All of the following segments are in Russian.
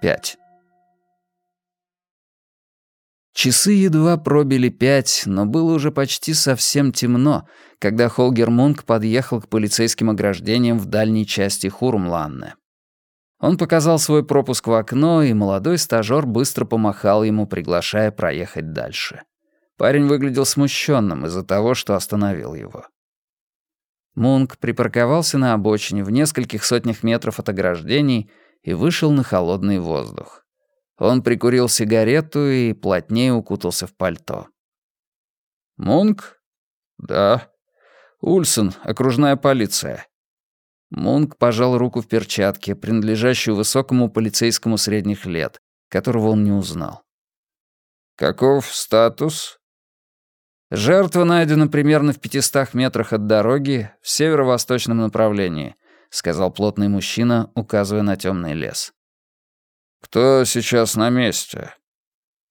5. Часы едва пробили пять, но было уже почти совсем темно, когда Холгер Мунк подъехал к полицейским ограждениям в дальней части Хурмланне. Он показал свой пропуск в окно, и молодой стажёр быстро помахал ему, приглашая проехать дальше. Парень выглядел смущенным из-за того, что остановил его. Мунк припарковался на обочине в нескольких сотнях метров от ограждений и вышел на холодный воздух. Он прикурил сигарету и плотнее укутался в пальто. «Мунк?» «Да». «Ульсон, окружная полиция». Мунк пожал руку в перчатке, принадлежащую высокому полицейскому средних лет, которого он не узнал. «Каков статус?» «Жертва найдена примерно в пятистах метрах от дороги в северо-восточном направлении», сказал плотный мужчина, указывая на темный лес. «Кто сейчас на месте?»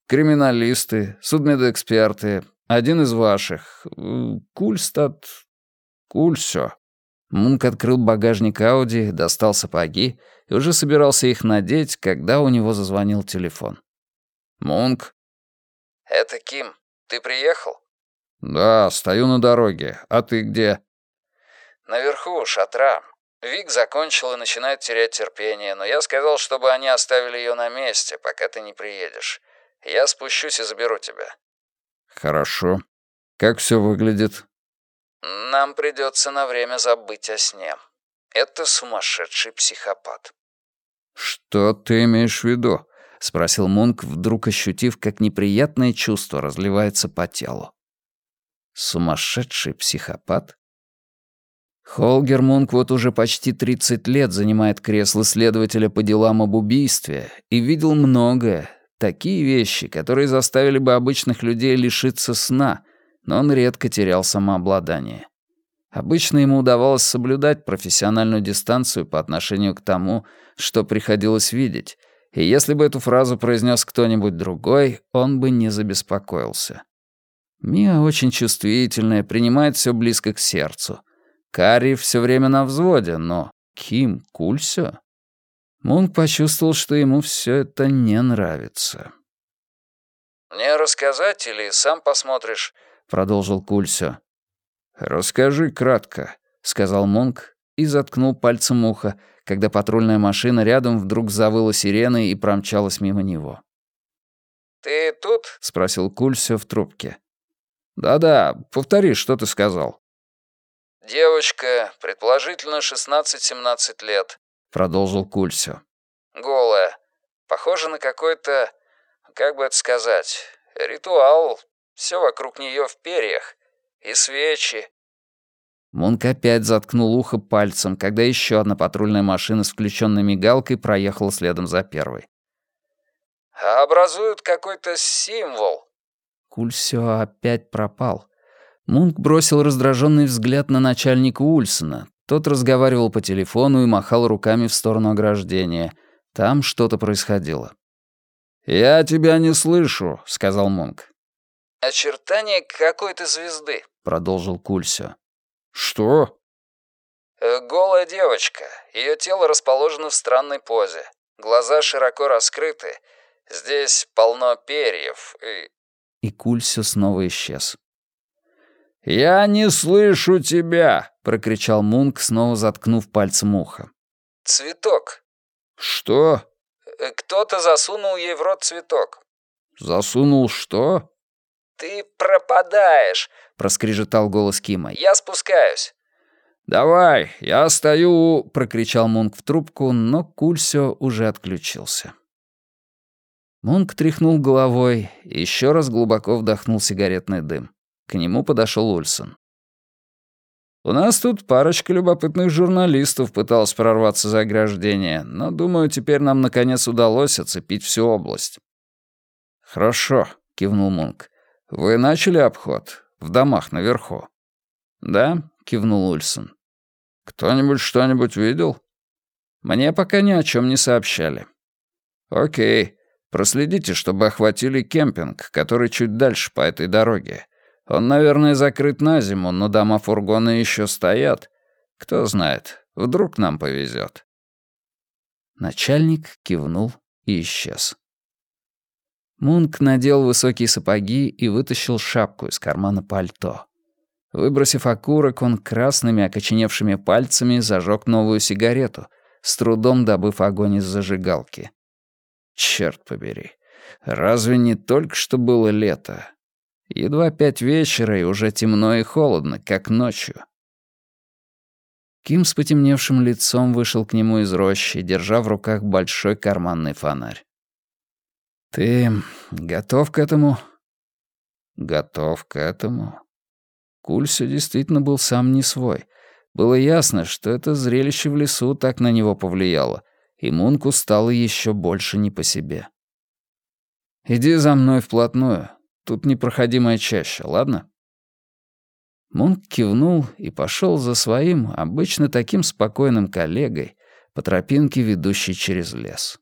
«Криминалисты, судмедэксперты, один из ваших. Кульстат... Кульсё». Мунк открыл багажник Ауди, достал сапоги и уже собирался их надеть, когда у него зазвонил телефон. «Мунк?» «Это Ким. Ты приехал?» «Да, стою на дороге. А ты где?» «Наверху, шатра. Вик закончил и начинает терять терпение, но я сказал, чтобы они оставили ее на месте, пока ты не приедешь. Я спущусь и заберу тебя». «Хорошо. Как все выглядит?» «Нам придется на время забыть о сне. Это сумасшедший психопат». «Что ты имеешь в виду?» — спросил Мунк, вдруг ощутив, как неприятное чувство разливается по телу. «Сумасшедший психопат?» Холгер Мунквуд уже почти 30 лет занимает кресло следователя по делам об убийстве и видел многое, такие вещи, которые заставили бы обычных людей лишиться сна, но он редко терял самообладание. Обычно ему удавалось соблюдать профессиональную дистанцию по отношению к тому, что приходилось видеть, и если бы эту фразу произнес кто-нибудь другой, он бы не забеспокоился. Мия очень чувствительная, принимает все близко к сердцу — Карри все время на взводе, но Ким Кульсё? Мунк почувствовал, что ему все это не нравится. «Мне рассказать или сам посмотришь?» — продолжил Кульсё. «Расскажи кратко», — сказал Мунк и заткнул пальцем ухо, когда патрульная машина рядом вдруг завыла сиреной и промчалась мимо него. «Ты тут?» — спросил Кульсё в трубке. «Да-да, повтори, что ты сказал». «Девочка, предположительно 16-17 лет», — продолжил Кульсио. «Голая. Похоже на какой-то, как бы это сказать, ритуал. Все вокруг нее в перьях. И свечи». Мунк опять заткнул ухо пальцем, когда еще одна патрульная машина с включенной мигалкой проехала следом за первой. «Образуют какой-то символ». Кульсио опять пропал. Мунк бросил раздраженный взгляд на начальника Ульсона. Тот разговаривал по телефону и махал руками в сторону ограждения. Там что-то происходило. «Я тебя не слышу», — сказал Мунк. «Очертание какой-то звезды», — продолжил Кульсио. «Что?» «Э, «Голая девочка. Ее тело расположено в странной позе. Глаза широко раскрыты. Здесь полно перьев и...» И Кульсио снова исчез. «Я не слышу тебя!» — прокричал Мунк, снова заткнув пальцем ухо. «Цветок». «Что?» э, «Кто-то засунул ей в рот цветок». «Засунул что?» «Ты пропадаешь!» — проскрежетал голос Кима. «Я спускаюсь». «Давай, я стою!» — прокричал Мунк в трубку, но Кульсё уже отключился. Мунк тряхнул головой и еще раз глубоко вдохнул сигаретный дым. К нему подошел Ульсон. «У нас тут парочка любопытных журналистов пыталась прорваться за ограждение, но, думаю, теперь нам наконец удалось оцепить всю область». «Хорошо», — кивнул Мунк. «Вы начали обход? В домах наверху?» «Да», — кивнул Ульсон. «Кто-нибудь что-нибудь видел?» «Мне пока ни о чем не сообщали». «Окей. Проследите, чтобы охватили кемпинг, который чуть дальше по этой дороге. Он, наверное, закрыт на зиму, но дома-фургоны еще стоят. Кто знает, вдруг нам повезет. Начальник кивнул и исчез. Мунк надел высокие сапоги и вытащил шапку из кармана пальто. Выбросив окурок, он красными окоченевшими пальцами зажег новую сигарету, с трудом добыв огонь из зажигалки. Черт побери, разве не только что было лето? Едва пять вечера, и уже темно и холодно, как ночью. Ким с потемневшим лицом вышел к нему из рощи, держа в руках большой карманный фонарь. «Ты готов к этому?» «Готов к этому?» Кульсо действительно был сам не свой. Было ясно, что это зрелище в лесу так на него повлияло, и Мунку стало еще больше не по себе. «Иди за мной вплотную. Тут непроходимая чаща, ладно?» Мунк кивнул и пошел за своим, обычно таким спокойным коллегой, по тропинке, ведущей через лес.